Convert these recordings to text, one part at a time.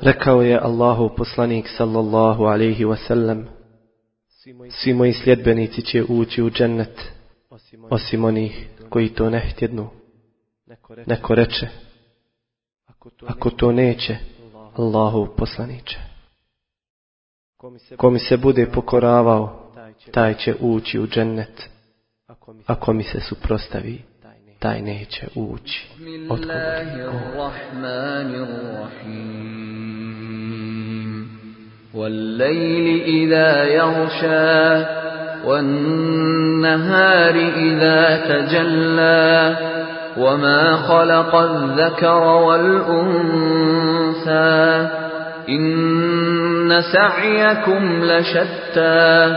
Rekao je Allahu poslanik sallallahu alaihi wasallam Svi moji sljedbenici će ući u džennet Osim onih koji to ne htjednu. Neko reče. Ako to neće Allahu. Poslaniće. Ko mi se bude pokoravao Taj će ući u džennet Ako mi se suprostavi taj neće ući. والليل والنهار إذا تجلى وما خلق الذكر والأنثى إن سعيكم لشتى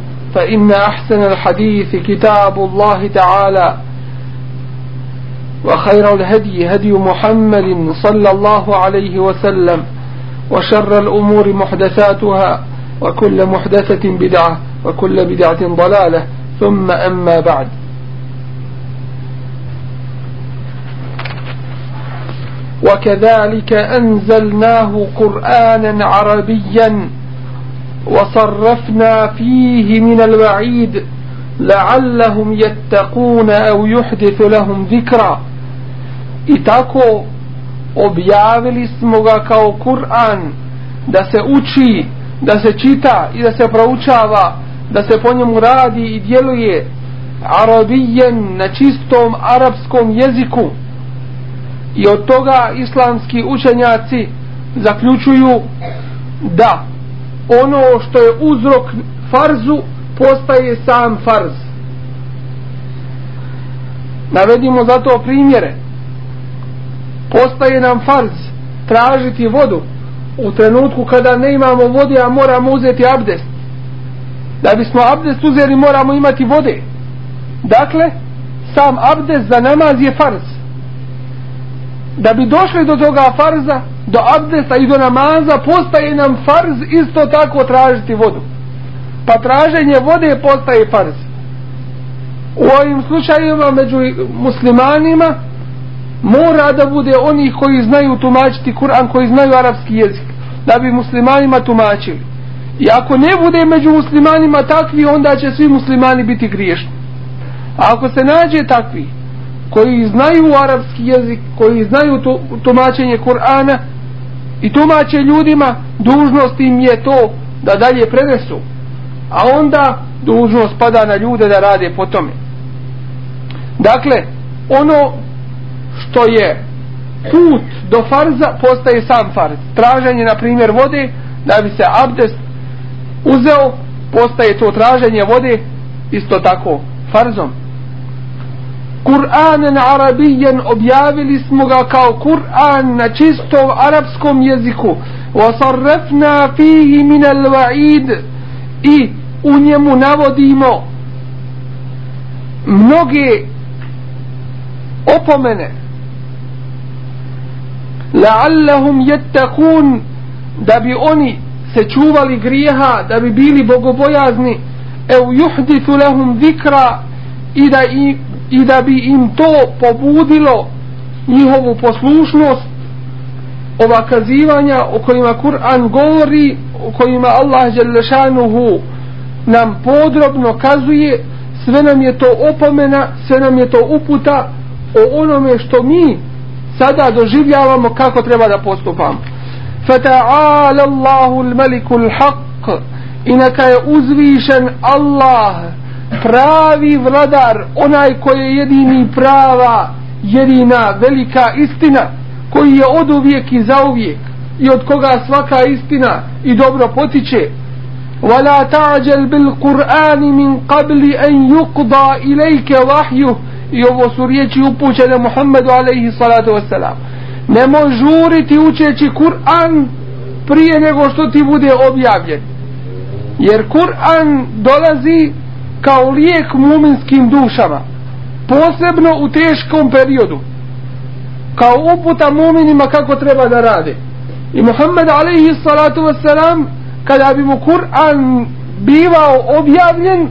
فإن أحسن الحديث كتاب الله تعالى وخير الهدي هدي محمد صلى الله عليه وسلم وشر الأمور محدثاتها وكل محدثة بدعة وكل بدعة ضلالة ثم أما بعد. وكذلك أنزلناه قرآنا عربيا وصرفنا فيه من الوعيد لعلهم يتقون أو يحدث لهم ذكرا I tako objavili smo ga kao Kur'an da se uči, da se čita i da se proučava, da se po njemu radi i djeluje arabijen na čistom arapskom jeziku. I od toga islamski učenjaci zaključuju da ono što je uzrok farzu postaje sam farz. Navedimo zato primjere. Postaje nam farz tražiti vodu u trenutku kada ne imamo vode, a moramo uzeti abdest. Da bismo abdest uzeli moramo imati vode. Dakle, sam abdest za namaz je farz. Da bi došli do toga farza, do abdesta i do namaza postaje nam farz isto tako tražiti vodu. Pa traženje vode postaje farz. U ovim slučajima među muslimanima mora da bude oni koji znaju tumačiti Kur'an koji znaju arapski jezik da bi muslimanima tumačili. I ako ne bude među muslimanima takvi, onda će svi muslimani biti griješni. A ako se nađe takvi, koji znaju arapski jezik, koji znaju to, tumačenje Kur'ana i tumače ljudima, dužnost im je to da dalje prenesu. A onda dužnost pada na ljude da rade po tome. Dakle, ono što je put do farza postaje sam farz. Traženje, na primjer, vode, da bi se abdest uzeo, postaje to traženje vode isto tako farzom. Kur'anen arabijen objavili smo ga kao Kur'an na čistom arapskom jeziku. وَصَرَّفْنَا فِيهِ مِنَ الْوَعِيدِ i u njemu navodimo mnoge opomene. لَعَلَّهُمْ يَتَّقُونَ da bi oni se čuvali grijeha da bi bili bogobojazni. Ev juhdithu lahum zikra i da, i, i da bi im to pobudilo njihovu poslušnost ova kazivanja o kojima Kur'an govori o kojima Allah Đelešanuhu nam podrobno kazuje sve nam je to opomena sve nam je to uputa o onome što mi sada doživljavamo kako treba da postupamo. فَتَعَالَ اللَّهُ الْمَلِكُ الْحَقِّ i neka je uzvišen Allah pravi vladar onaj koji je jedini prava jedina velika istina koji je od uvijek i za uvijek i od koga svaka istina i dobro potiče ولا تعجل بالقرآن من قبل أن يقضى إليك وحيه i ovo su riječi upućene Muhammedu alaihi salatu wasalam nemoj žuriti učeći Kur'an prije nego što ti bude objavljen jer Kur'an dolazi kao lijek muminskim dušama posebno u teškom periodu kao uputa muminima kako treba da rade i Muhammed alaihi salatu wasalam kada bi mu Kur'an bivao objavljen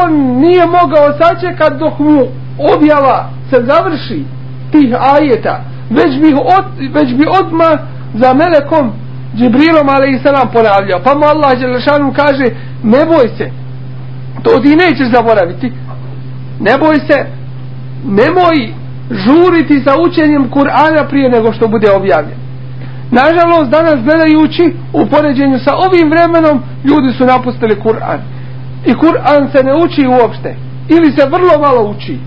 on nije mogao sačekat dok mu objava se završi tih ajeta već bi, od, već bi odma za melekom Džibrilom a.s. ponavljao pa mu Allah Đelešanu kaže ne boj se to ti nećeš zaboraviti. Ne boj se nemoj žuriti sa učenjem Kur'ana prije nego što bude objavljen. Nažalost danas gledajući u poređenju sa ovim vremenom ljudi su napustili Kur'an. I Kur'an se ne uči uopšte ili se vrlo malo uči.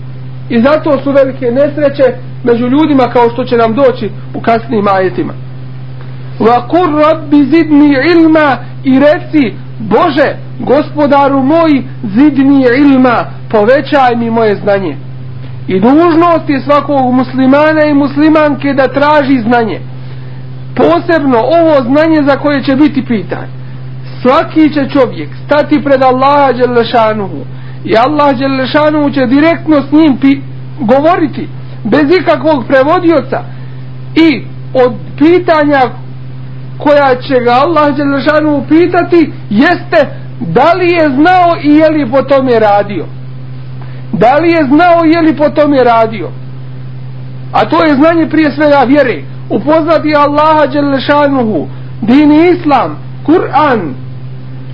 I zato su velike nesreće među ljudima kao što će nam doći u kasnim ajetima. Wa kur rabbi zidni ilma i reci Bože gospodaru moj zidni ilma povećaj mi moje znanje. I dužnost je svakog muslimana i muslimanke da traži znanje. Posebno ovo znanje za koje će biti pitan. Svaki će čovjek stati pred Allaha Đelešanuhu i Allah Đelešanuhu će direktno s njim pi govoriti bez ikakvog prevodioca i od pitanja koja će ga Allah Đelešanu pitati jeste da li je znao i je li po tome radio da li je znao i je li po tome radio a to je znanje prije svega vjere upoznati Allaha Đelešanuhu dini Islam Kur'an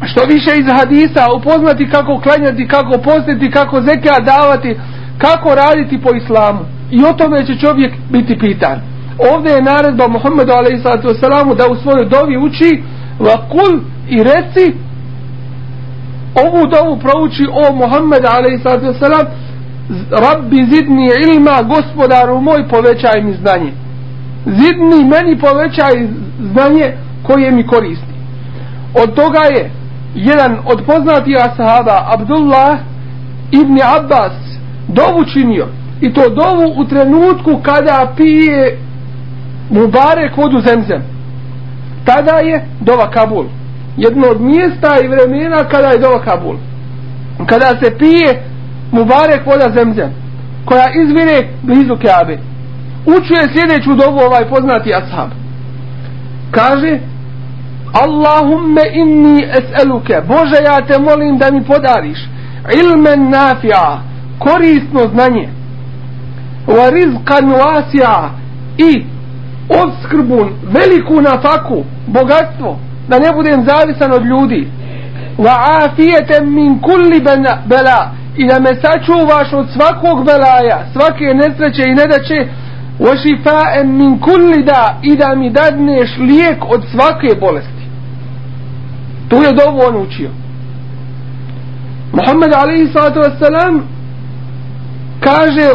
što više iz hadisa upoznati kako klanjati, kako postiti, kako zekija davati, kako raditi po islamu. I o tome će čovjek biti pitan. Ovdje je naredba Muhammedu a.s. da u svojoj dovi uči vakul i reci ovu dovu prouči o Muhammedu a.s. Rabbi zidni ilma gospodaru moj povećaj mi znanje. Zidni meni povećaj znanje koje mi koristi. Od toga je jedan od poznatih ashaba Abdullah ibn Abbas dovu činio i to dovu u trenutku kada pije Mubarek vodu zemzem. Tada je dova Kabul. Jedno od mjesta i vremena kada je dova Kabul. Kada se pije Mubarek voda zemzem koja izvire blizu Kabe. Učuje sljedeću dovu ovaj poznati ashab. Kaže Allahumme inni es'eluke Bože ja te molim da mi podariš ilmen nafija korisno znanje wa rizqan wasia i odskrbu veliku nafaku bogatstvo da ne budem zavisan od ljudi. Wa afijete min kulli bela. I da me sačuvaš od svakog belaja svake nesreće i nedaće. Wa šifaen min kulli da. I da mi dadneš lijek od svake bolesti. Tu je dovu on učio. Muhammed alaihi sallatu wassalam kaže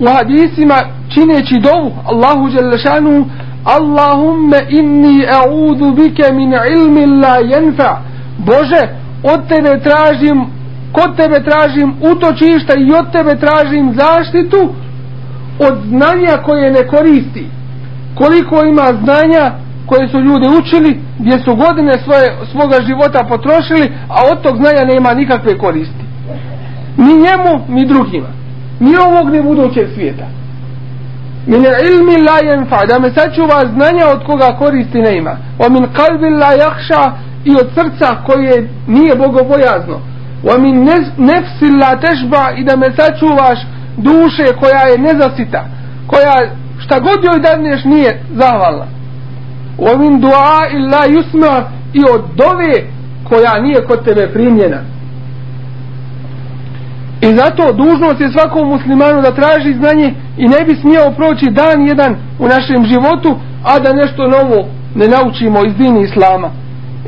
u hadisima čineći dovu Allahu Đelešanu Allahumme inni a'udhu bike min ilmi la jenfa Bože od tebe tražim kod tebe tražim utočišta i od tebe tražim zaštitu od znanja koje ne koristi. Koliko ima znanja koje su ljudi učili gdje su godine svoje, svoga života potrošili a od tog znanja nema nikakve koristi. Ni njemu ni drugima. Ni ovog ni budućeg svijeta min ilmi la yanfa da me sačuva znanja od koga koristi ne ima. Wa min qalbi la yakhsha i od srca koje nije bogobojazno. Wa min nefsi la tešba i da me sačuvaš duše koja je nezasita koja šta god joj dadneš nije zahvalna. Wa min dua illa yusma i od dove koja nije kod tebe primljena i zato dužnost je svakom muslimanu da traži znanje i ne bi smijao proći dan jedan u našem životu a da nešto novo ne naučimo iz dini islama.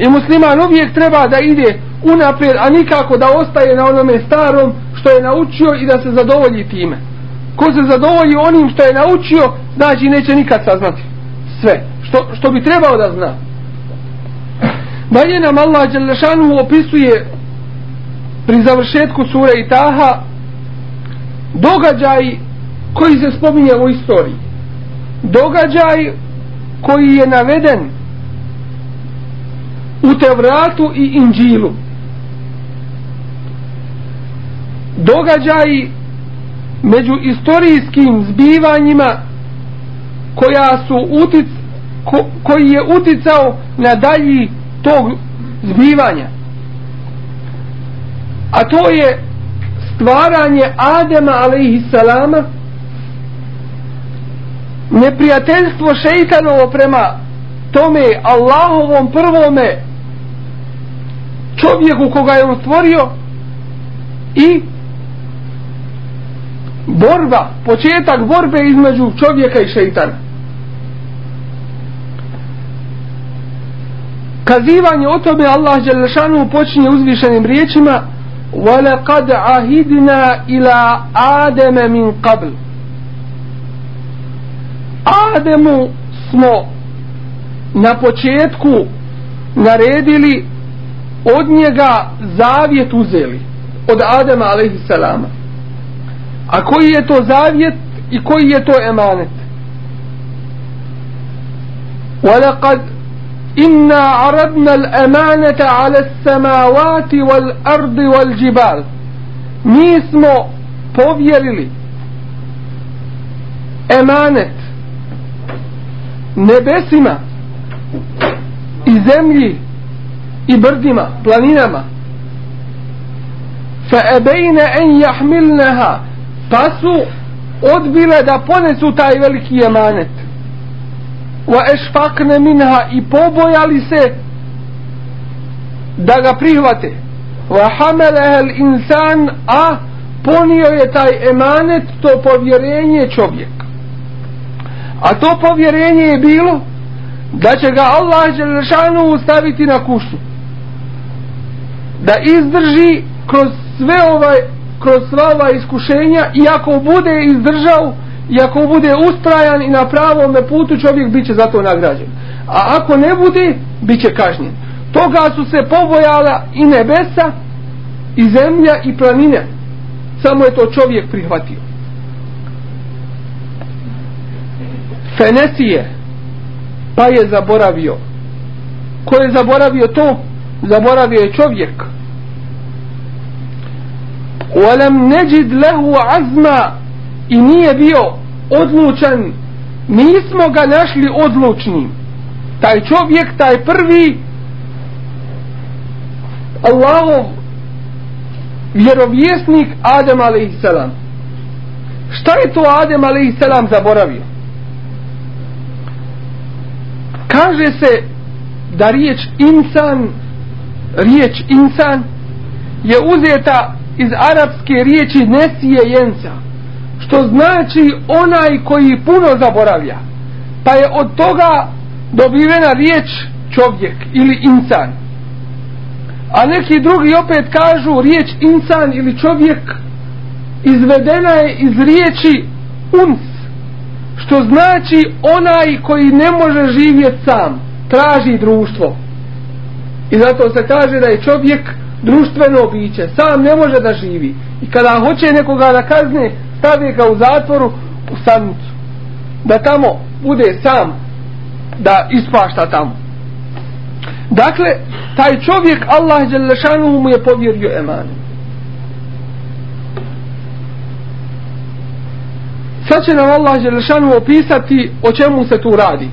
I musliman uvijek treba da ide unaprijed a nikako da ostaje na onome starom što je naučio i da se zadovolji time. Ko se zadovolji onim što je naučio znači neće nikad saznati sve što, što bi trebao da zna. Dalje nam Allah Đelešanu opisuje pri završetku sure Itaha događaj koji se spominje u istoriji. Događaj koji je naveden u Tevratu i Inđilu. Događaj među istorijskim zbivanjima koja su utic, ko, koji je uticao na dalji tog zbivanja a to je stvaranje Adema alaihissalama neprijateljstvo šeitanovo prema tome Allahovom prvome čovjeku koga je on stvorio i borba, početak borbe između čovjeka i šeitana. Kazivanje o tome Allah Đelešanu počinje uzvišenim riječima وَلَقَدْ عَهِدْنَا إِلَىٰ آدَمَ مِنْ قَبْلِ Ademu smo na početku naredili od njega zavjet uzeli od Adama alaihi salama a koji je to zavjet i koji je to emanet وَلَقَدْ إِنَّا عَرَضْنَا الْأَمَانَةَ عَلَى السَّمَاوَاتِ وَالْأَرْضِ وَالْجِبَالِ Mi smo povjerili emanet nebesima i zemlji i brdima, planinama fa ebejne en jahmilneha pa su odbile da ponesu taj veliki emanet wa ešfakne minha i pobojali se da ga prihvate. Wa hamelehel insan a ponio je taj emanet to povjerenje čovjek a to povjerenje je bilo da će ga Allah Đelešanu staviti na kušu da izdrži kroz sve ovaj kroz sva ova iskušenja i ako bude izdržao i ako bude ustrajan i na pravom putu čovjek bit će za to nagrađen a ako ne bude bit će kažnjen toga su se pobojala i nebesa i zemlja i planine samo je to čovjek prihvatio Fenesije pa je zaboravio ko je zaboravio to zaboravio je čovjek ولم نجد له عزما i nije bio odlučan nismo ga našli odlučnim taj čovjek, taj prvi Allahov vjerovjesnik Adem a.s. šta je to Adem a.s. zaboravio kaže se da riječ insan riječ insan je uzeta iz arapske riječi nesije jenca što znači onaj koji puno zaboravlja. Pa je od toga dobivena riječ čovjek ili insan. A neki drugi opet kažu riječ insan ili čovjek izvedena je iz riječi uns što znači onaj koji ne može živjeti sam traži društvo. I zato se kaže da je čovjek društveno biće sam ne može da živi. I kada hoće nekoga da kazne stavi ga u zatvoru u samnicu da tamo bude sam da ispašta tamo dakle taj čovjek Allah Đelešanu mu je povjerio emanu sad će nam Allah Đelešanu opisati o čemu se tu radi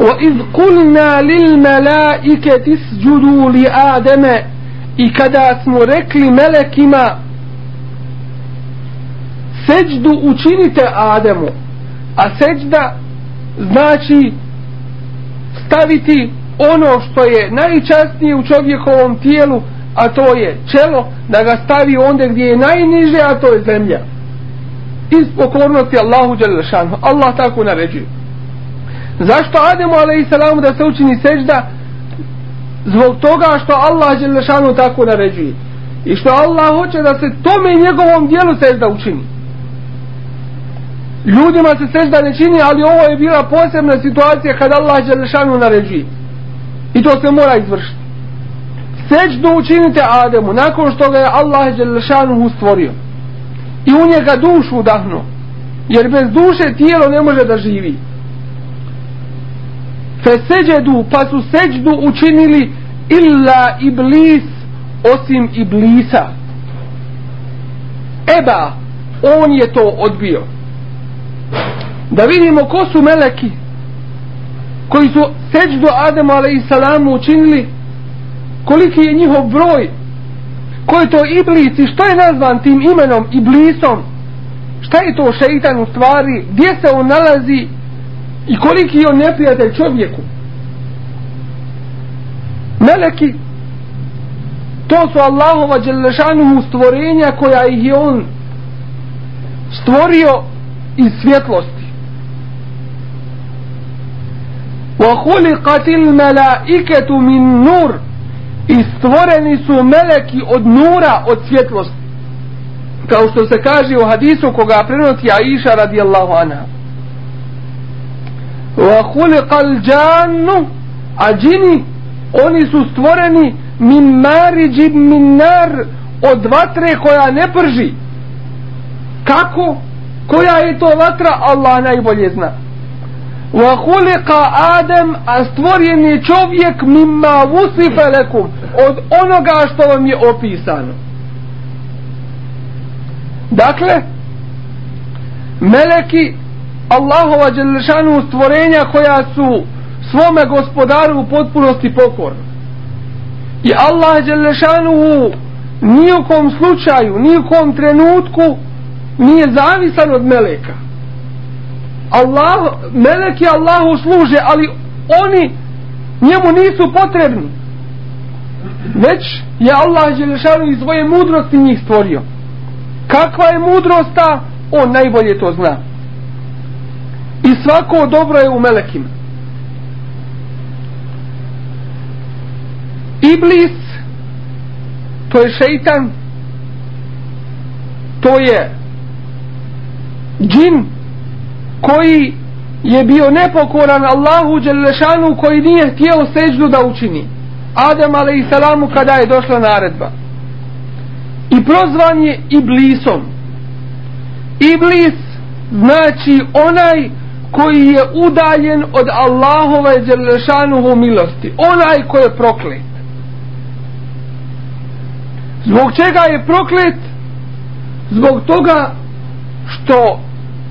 وَإِذْ قُلْنَا لِلْمَلَائِكَةِ اسْجُدُوا لِآدَمَ i kada smo rekli melekima seđdu učinite Ademu. A seđda znači staviti ono što je najčastnije u čovjekovom tijelu a to je čelo da ga stavi onda gdje je najniže a to je zemlja. Iz pokornosti Allahu Đelešanu. Allah tako naređuje. Zašto Ademu a.s. da se učini seđda? Zbog toga što Allah Đelešanu tako naređuje. I što Allah hoće da se tome njegovom dijelu sežda učini ljudima se sežda ne čini ali ovo je bila posebna situacija kad Allah Đelešanu naređuje. I to se mora izvršiti. Seždu učinite Ademu nakon što ga je Allah Đelešanu stvorio. I u njega dušu udahnuo jer bez duše tijelo ne može da živi. Fe seđedu pa su seđdu učinili illa iblis osim iblisa. Eba on je to odbio da vidimo ko su meleki koji su seđdu Adamu alaihissalamu učinili koliki je njihov broj ko je to iblis i što je nazvan tim imenom iblisom šta je to šeitan u stvari gdje se on nalazi i koliki je on neprijatelj čovjeku. Meleki to su Allahova dželešanuhu stvorenja koja ih je on stvorio iz svjetlosti وَخُلِقَتِ الْمَلَائِكَةُ مِنْ نُورٍ i stvoreni su meleki od nura, od svjetlosti. Kao što se kaže u hadisu koga prenosi Aisha radijallahu anha. Wa khuliqal jannu a džini oni su stvoreni min mariđi min nar od vatre koja ne prži. Kako? Koja je to vatra? Allah najbolje zna. Wa khuliqa Adam a stvoren je čovjek mimma wusifa lekum od onoga što vam je opisano. Dakle, meleki Allahova dželešanu stvorenja koja su svome gospodaru u potpunosti pokorna. I Allah dželešanu nijukom slučaju, nijukom trenutku nije zavisan od meleka. Allah, meleki Allahu služe, ali oni njemu nisu potrebni. Već je Allah Želešanu iz svoje mudrosti njih stvorio. Kakva je mudrost ta? On najbolje to zna. I svako dobro je u melekima. Iblis, to je šeitan, to je džin, koji je bio nepokoran Allahu Đelešanu koji nije htio seđu da učini. Adam a.s. kada je došla naredba. I prozvan je Iblisom. Iblis znači onaj koji je udaljen od Allahove Đelešanuhu milosti. Onaj koji je proklet. Zbog čega je proklet? Zbog toga što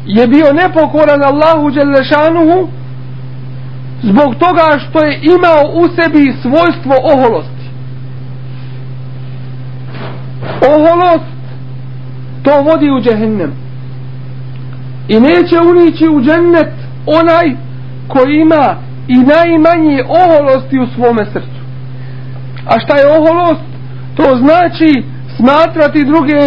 je bio nepokoran Allahu Đelešanuhu zbog toga što je imao u sebi svojstvo oholosti. Oholost to vodi u džehennem. I neće unići u džennet onaj koji ima i najmanje oholosti u svome srcu. A šta je oholost? To znači smatrati druge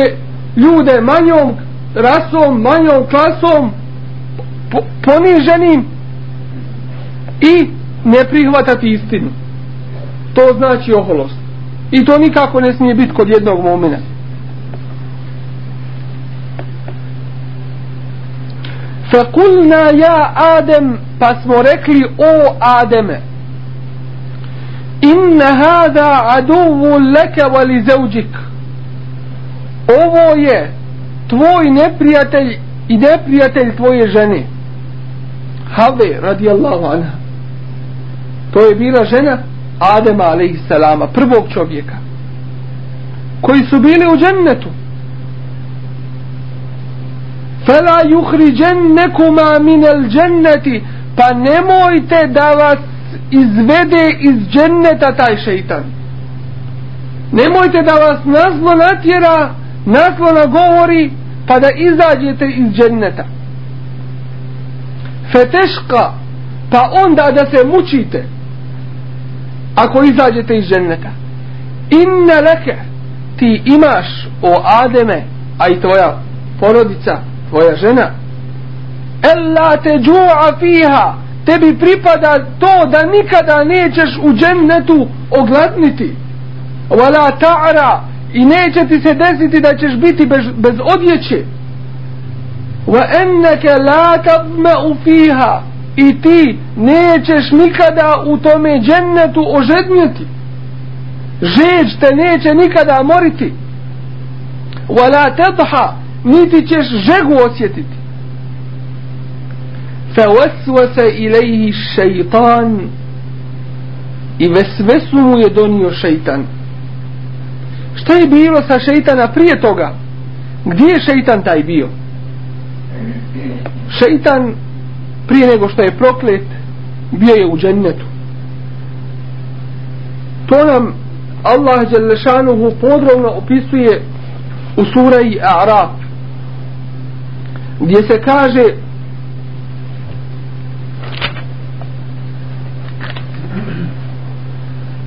ljude manjom rasom, manjom klasom, po, poniženim i ne prihvatati istinu. To znači oholost. I to nikako ne smije biti kod jednog momena. Fakulna ja Adem, pa smo rekli o Ademe. Inna hada aduvu leke vali zauđik. Ovo je tvoj neprijatelj i neprijatelj tvoje žene. Have radijallahu anha. To je bila žena Adema alaihissalama prvog čovjeka. Koji su bili u džennetu. Fela yukhrijannakuma min al-jannati pa nemojte da vas izvede iz dženneta taj šeitan. Nemojte da vas nazlo natjera, nazlo govori pa da izađete iz dženneta. Feteška pa onda da se mučite ako izađete iz dženneta. Inna leke ti imaš o Ademe a i tvoja porodica tvoja žena Ella te džu'a fiha tebi pripada to da nikada nećeš u džennetu ogladniti wala ta'ra i neće ti se desiti da ćeš biti bez, bez odjeće wa enneke la tadma'u fiha i ti nećeš nikada u tome džennetu ožednjeti žeđ te neće nikada moriti wala tadha niti ćeš žegu osjetiti فوسوس إليه الشيطان i vesvesu mu je donio šeitan šta je bilo sa šeitana prije toga? Gdje je šeitan taj bio? Šeitan prije nego što je proklet bio je u džennetu. To nam Allah Đelešanuhu podrobno opisuje u suraji Araf gdje se kaže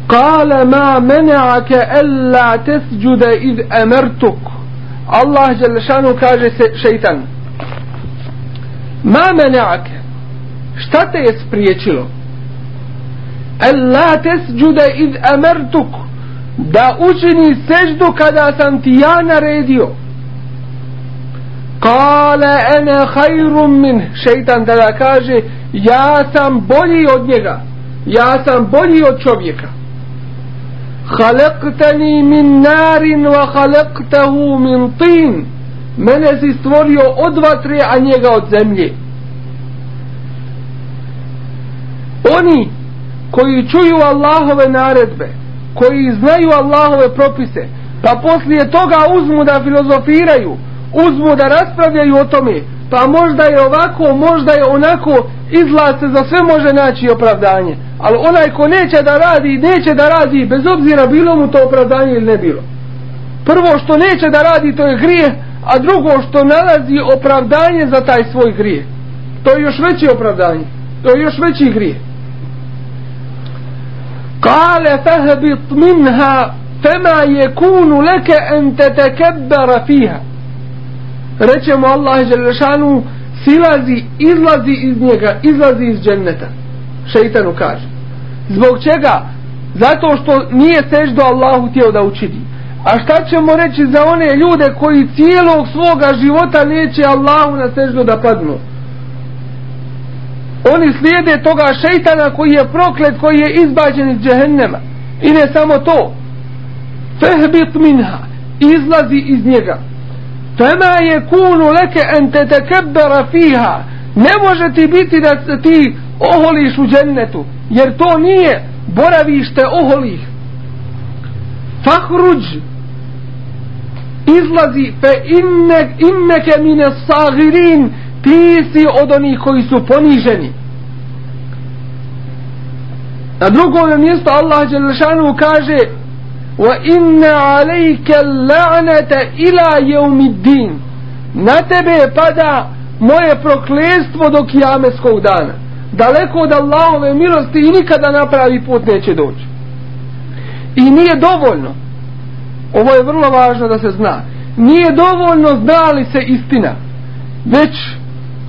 قال ما منعك ألا تسجد إذ أمرتك الله جل شانه كاجة شيطان ما منعك šta te je spriječilo ألا تسجد إذ أمرتك da učini seždu kada sam ti ja naredio kale ene hajrum min šeitan tada kaže ja sam bolji od njega ja sam bolji od čovjeka خلقتني من نار وخلقته من طين mene si stvorio od vatre a njega od zemlje oni koji čuju Allahove naredbe koji znaju Allahove propise pa poslije toga uzmu da filozofiraju uzmu da raspravljaju o tome pa možda je ovako možda je onako izlaz se za sve može naći opravdanje ali onaj ko neće da radi neće da radi bez obzira bilo mu to opravdanje ili ne bilo. Prvo što neće da radi to je grije a drugo što nalazi opravdanje za taj svoj grije to je još veće opravdanje. To je još veći grije kale fahbit minha fema je kunu leke en te tekebbera fiha. Rećemo Allah Želešanu silazi, izlazi iz njega, izlazi iz dženneta. Šeitanu kaže. Zbog čega? Zato što nije seždo Allahu tijelo da učini. A šta ćemo reći za one ljude koji cijelog svoga života neće Allahu na seždo da padnu? Oni slijede toga šeitana koji je proklet, koji je izbađen iz džehennema. I ne samo to. Fehbit minha. Izlazi iz njega. Fema je kunu leke en te tekebbera fiha. Ne može ti biti da ti oholiš u džennetu. Jer to nije boravište oholih. Fahruđ izlazi fe inne, inneke mine sagirin ti si od onih koji su poniženi. Na drugom mjestu Allah Đelešanu kaže wa inna alejke la'nata ila yawmiddin na tebe pada moje prokletstvo do kijameskog dana daleko od Allahove milosti i nikada na pravi put neće doći. I nije dovoljno, ovo je vrlo važno da se zna, nije dovoljno zna li se istina, već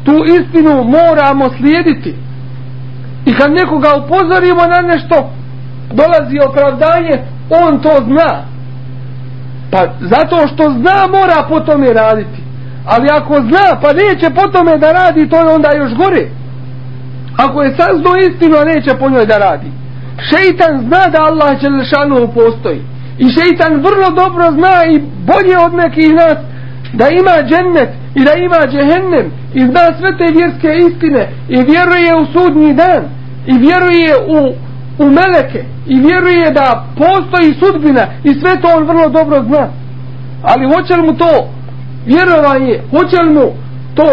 tu istinu moramo slijediti. I kad nekoga upozorimo na nešto, dolazi opravdanje, on to zna. Pa zato što zna mora po tome raditi. Ali ako zna pa neće po tome da radi, to je onda još gore. Ako je saznao istinu, a neće po njoj da radi. Šeitan zna da Allah Đelešanu postoji. I šeitan vrlo dobro zna i bolje od nekih nas da ima džennet i da ima džehennem i zna sve te vjerske istine i vjeruje u sudnji dan i vjeruje u, u meleke i vjeruje da postoji sudbina i sve to on vrlo dobro zna. Ali hoće li mu to vjerovanje, hoće li mu to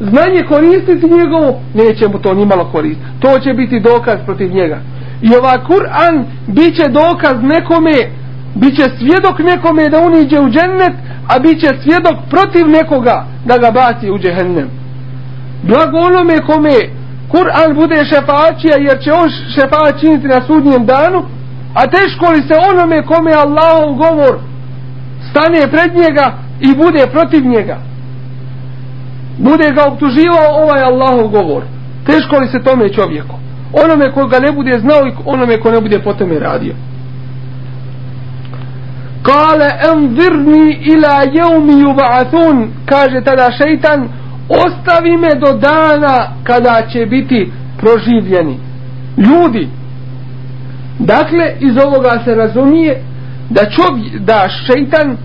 znanje koristiti njegovo, neće mu to nimalo koristiti. To će biti dokaz protiv njega. I ova Kur'an bit će dokaz nekome, bit će svjedok nekome da uniđe u džennet, a bit će svjedok protiv nekoga da ga baci u džehennem. Blago onome kome Kur'an bude šefačija jer će on šefač činiti na sudnjem danu, a teško li se onome kome Allahov govor stane pred njega i bude protiv njega. Bude ga optuživao ovaj Allahov govor. Teško li se tome čovjeku? Onome ko ga ne bude znao i onome ko ne bude po tome radio. Kale envirni ila jeumi yub'athun. Kaže tada šeitan ostavi me do dana kada će biti proživljeni. Ljudi dakle iz ovoga se razumije da čovjek da šeitan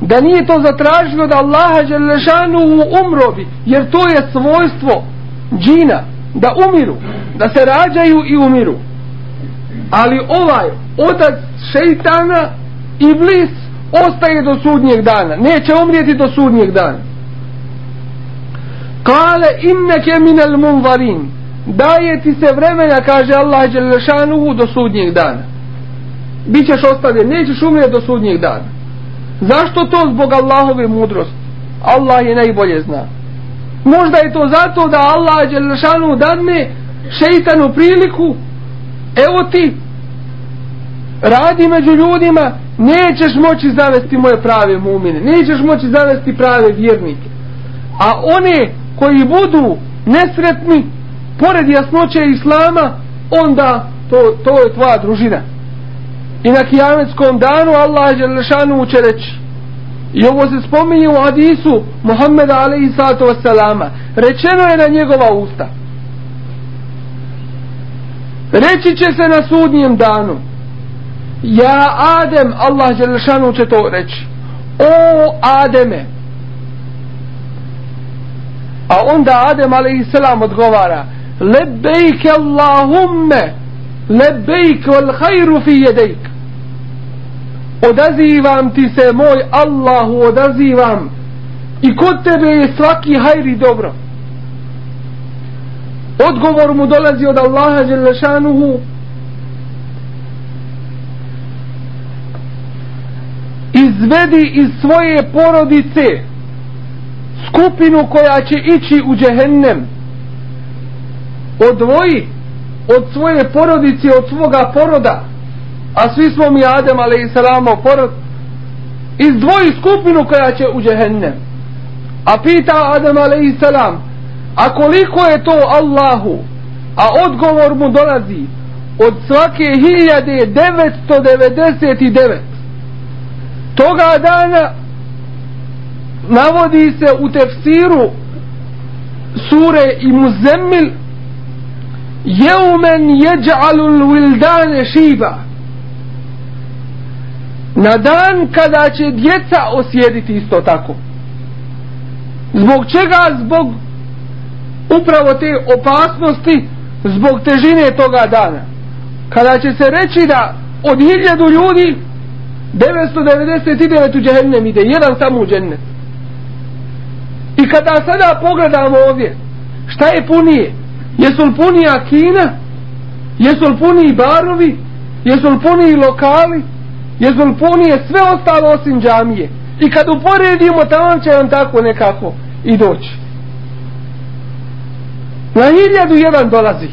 da nije to zatražilo da Allaha Đelešanu umrobi jer to je svojstvo džina da umiru da se rađaju i umiru. Ali ovaj otac šeitana i blis ostaje do sudnjeg dana. Neće umrijeti do sudnjeg dana. Kale inneke minel munvarin. Daje ti se vremena kaže Allah Đelešanu do sudnjeg dana. Bićeš ostavljen, nećeš umrijeti do sudnjeg dana. Zašto to zbog Allahove mudrosti? Allah je najbolje zna. Možda je to zato da Allah Đelešanu dadne šeitanu priliku evo ti radi među ljudima nećeš moći zavesti moje prave mumine nećeš moći zavesti prave vjernike a one koji budu nesretni pored jasnoće Islama onda to, to je tvoja družina I na kijametskom danu Allah Đelešanu će reći. I ovo se spominje u hadisu Muhammeda alaihi sallatu wasalama Rečeno je na njegova usta. Reći će se na sudnjem danu. Ja Adem Allah Đelešanu će to reći. O Ademe! A onda Adem alaihi sallam odgovara Lebejke Allahumme Lebejke wal hajru fi jedejk odazivam ti se moj Allahu odazivam. I kod tebe je svaki hajri dobro. Odgovor mu dolazi od Allaha Đelešanuhu izvedi iz svoje porodice skupinu koja će ići u džehennem. Odvoji od svoje porodice od svoga poroda a svi smo mi Adem alaih porod izdvoji skupinu koja će u džehennem. A pita Adem alaih salam a koliko je to Allahu? A odgovor mu dolazi od svake 1999 toga dana navodi se u tefsiru sure i muzemmil jeumen jeđalul wildane šiba na dan kada će djeca osjediti isto tako. Zbog čega? Zbog upravo te opasnosti zbog težine toga dana. Kada će se reći da od hiljadu ljudi 999 u džehennem ide jedan samo u džennet. I kada sada pogledamo ovdje šta je punije? Jesu li punija kina? Jesu li puniji barovi? Jesu li puniji lokali? Je Zulfunije sve ostalo osim džamije i kad uporedimo tamo će on tako nekako i doći Na hiljadu jedan dolazi.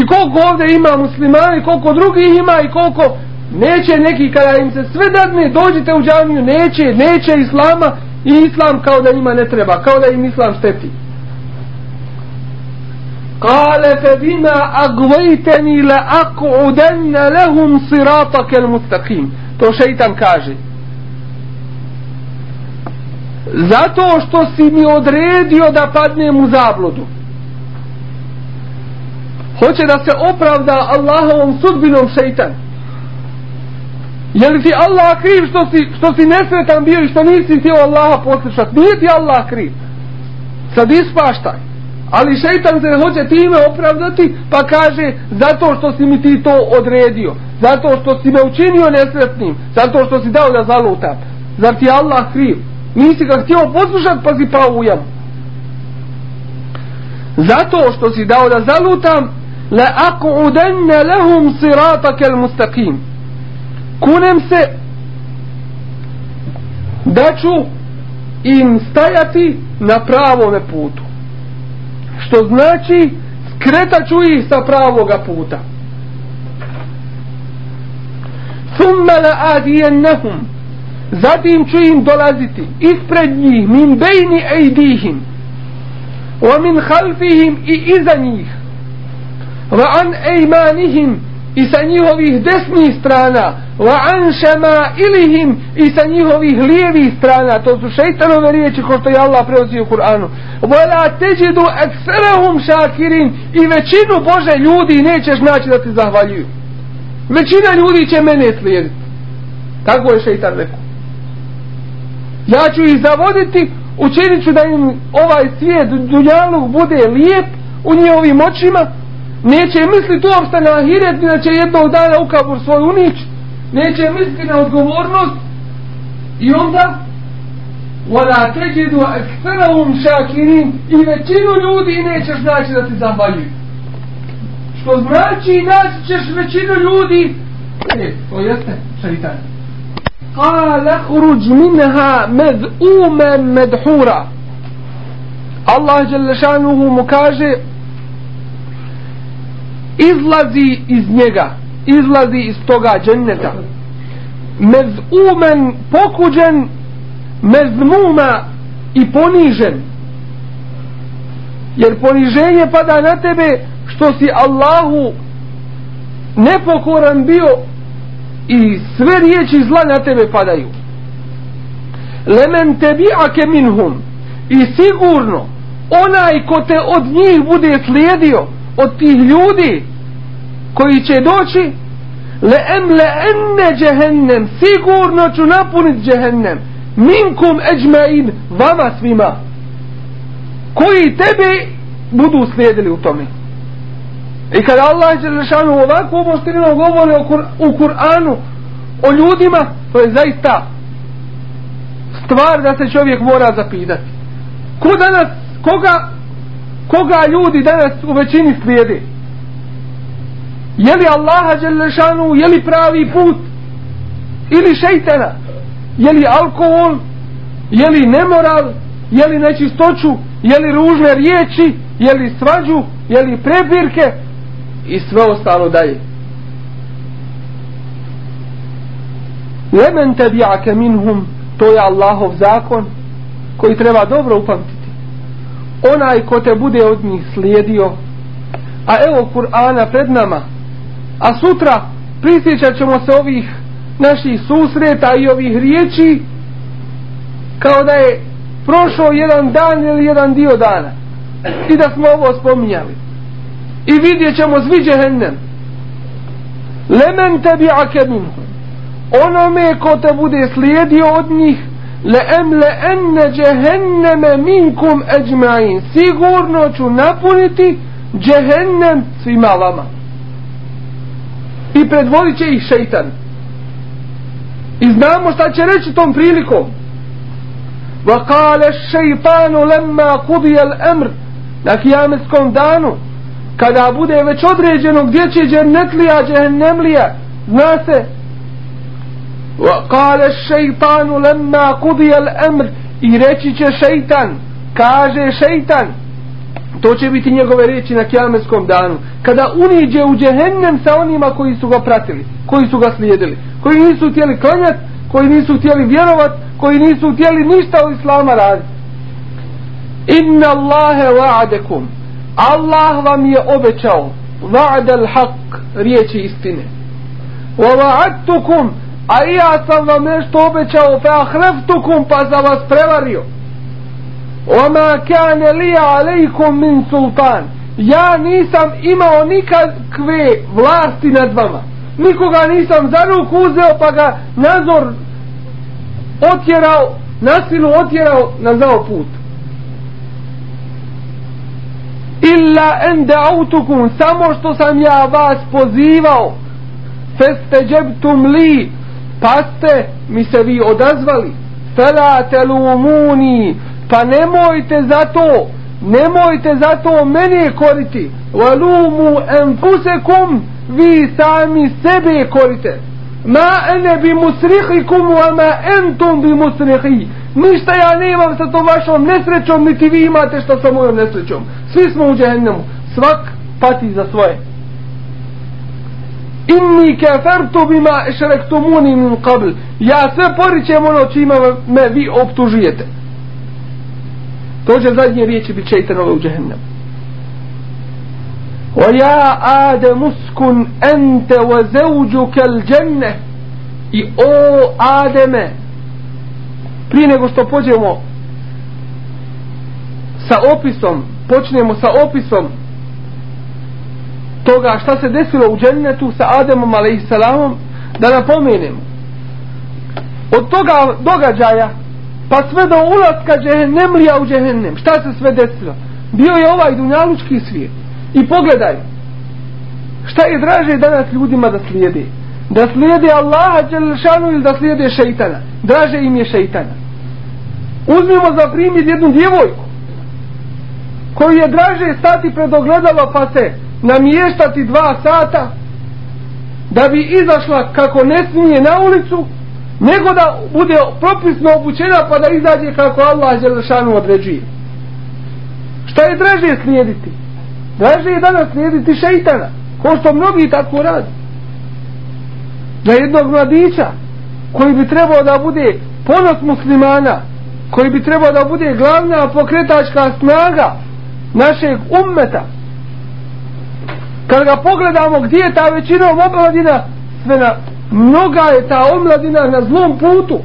I koliko ovdje ima muslimani, koliko drugih ima i koliko neće neki kada im se sve dadne, dođite u džamiju, neće, neće islama i islam kao da ima ne treba, kao da im islam šteti. Kale fe bima لأقعدن la صراطك المستقيم sirata kel mustaqim. To šeitan kaže. Zato što si mi odredio da padnem u zabludu. Hoće da se opravda Allahovom sudbinom šeitan. Je li ti Allah kriv što si, što si nesretan bio i što nisi htio Allaha poslušati? Nije ti Allah kriv. Sad ispaštaj. Ali šeitan se hoće time opravdati pa kaže zato što si mi ti to odredio. Zato što si me učinio nesretnim. Zato što si dao da zalutam. Zar ti Allah kriv? Nisi ga htio poslušati pa si pao u jamu. Zato što si dao da zalutam la aqudanna lahum siratak al mustaqim kunem se da ću im stajati na pravome putu što znači skretaću ih sa pravoga puta. Thumma la adiyannahum. Zatim ću im dolaziti ispred njih min bejni ejdihim wa min halfihim i iza njih wa an ejmanihim i sa njihovih desnih strana wa an šamailihim i sa njihovih lijevih strana to su šeitanove riječi ko što je Allah preosio u Kur'anu. Wala teđidu ekserahum šakirin i većinu Bože ljudi nećeš naći da ti zahvaljuju. Većina ljudi će mene slijediti. Tako je šeitan rekao. Ja ću ih zavoditi učinit ću da im ovaj svijet dunjalog bude lijep u njihovim očima neće misliti uopšte na ahiret da će jednog dana u kabur svoj unić neće misliti na odgovornost i onda wala teđidu eksterahum šakirin i većinu ljudi nećeš naći da ti zahvaljuju što znači naći ćeš većinu ljudi e, to jeste šeitan قال اخرج منها مذءوما مدحورا الله جل شانه مكاجه izlazi iz njega izlazi iz toga dženneta. Mezumen pokuđen mezmuma i ponižen. Jer poniženje pada na tebe što si Allahu nepokoran bio i sve riječi zla na tebe padaju. Lemen tebi ake minhum i sigurno onaj ko te od njih bude slijedio od tih ljudi koji će doći le em le enne džehennem sigurno ću napunit džehennem minkum eđmain vama svima. Koji tebe budu slijedili u tome. I kada Allah je rešanu ovako oboštirino govori u Kur'anu o ljudima to je zaista stvar da se čovjek mora zapitati. Ko danas koga koga ljudi danas u većini slijede je li Allaha Đelešanu je li pravi put? Ili šeitana? Je li alkohol? Je li nemoral? Je li nečistoću? Je li ružne riječi? Je li svađu? Je li prebirke? I sve ostalo dalje. Lemen tebi'ake minhum to je Allahov zakon koji treba dobro upamtiti onaj ko te bude od njih slijedio. A evo Kur'ana pred nama. A sutra prisjećat ćemo se ovih naših susreta i ovih riječi kao da je prošao jedan dan ili jedan dio dana. I da smo ovo spominjali. I vidjet ćemo svi džehennem. Lemen tebi akeminhu onome ko te bude slijedio od njih le em le enne minkum sigurno ću napuniti džehennem svima vama. I predvodit će ih šeitan. I znamo šta će reći tom prilikom. wa kale šeitanu lemma kudijel na kijametskom danu kada bude već određeno gdje će džennetlija džehennemlija zna se وقال الشيطان لما قضي الأمر إريتش شيطان كاجي شيطان To će biti njegove riječi na kjameskom danu. Kada uniđe u džehennem sa onima koji su ga pratili, koji su ga slijedili, koji nisu htjeli klanjati, koji nisu htjeli vjerovat, koji nisu htjeli ništa od islama raditi. Inna Allahe wa'adekum. Allah vam je obećao va'ad al haq riječi istine. Wa wa'adtukum a ja sam vam nešto obećao fe ahleftukum pa za vas prevario. oma ma kane li alejkum min sultan. Ja nisam imao nikakve vlasti nad vama. Nikoga nisam za ruku uzeo pa ga nazor otjerao, nasilu otjerao na zao put. Illa en da'utukum, samo što sam ja vas pozivao, feste džebtum li, pa ste mi se vi odazvali, fela telumuni, pa nemojte za to, nemojte za to mene koriti, walumu enfusekum, vi sami sebe korite. Ma ene bi musrihikum, wa ma entum bi musrihi. Ništa ja nemam sa to vašom nesrećom, niti vi imate što sa mojom nesrećom. Svi smo u džehennemu. Svak pati za svoje Inni kafartu bima ešrektumuni min qabl. Ja sve poričem ono čima me vi optužujete. To će zadnje riječi bit šeitanove u džehennemu. وَيَا آدَمُ اسْكُنْ أَنْتَ وَزَوْجُكَ الْجَنَّةِ I o Ademe, prije nego što pođemo sa opisom, počnemo sa opisom toga šta se desilo u džennetu sa Ademom alaihissalamom da napomenemo od toga događaja pa sve do ulaska džehennemlija u džehennem šta se sve desilo? Bio je ovaj dunjalučki svijet. I pogledaj šta je draže danas ljudima da slijede? Da slijede Allaha Đelešanu ili da slijede šeitana? Draže im je šeitana. Uzmimo za primjer jednu djevojku koju je draže stati pred ogledalo pa se namještati dva sata da bi izašla kako ne smije na ulicu nego da bude propisno obučena pa da izađe kako Allah Đelešanu određuje. Šta je draže slijediti? Draže je danas slijediti šeitana ko što mnogi tako radi. Za jednog mladića koji bi trebao da bude ponos muslimana koji bi trebao da bude glavna pokretačka snaga našeg ummeta kad ga pogledamo gdje je ta većina omladina? Sve na mnoga je ta omladina na zlom putu.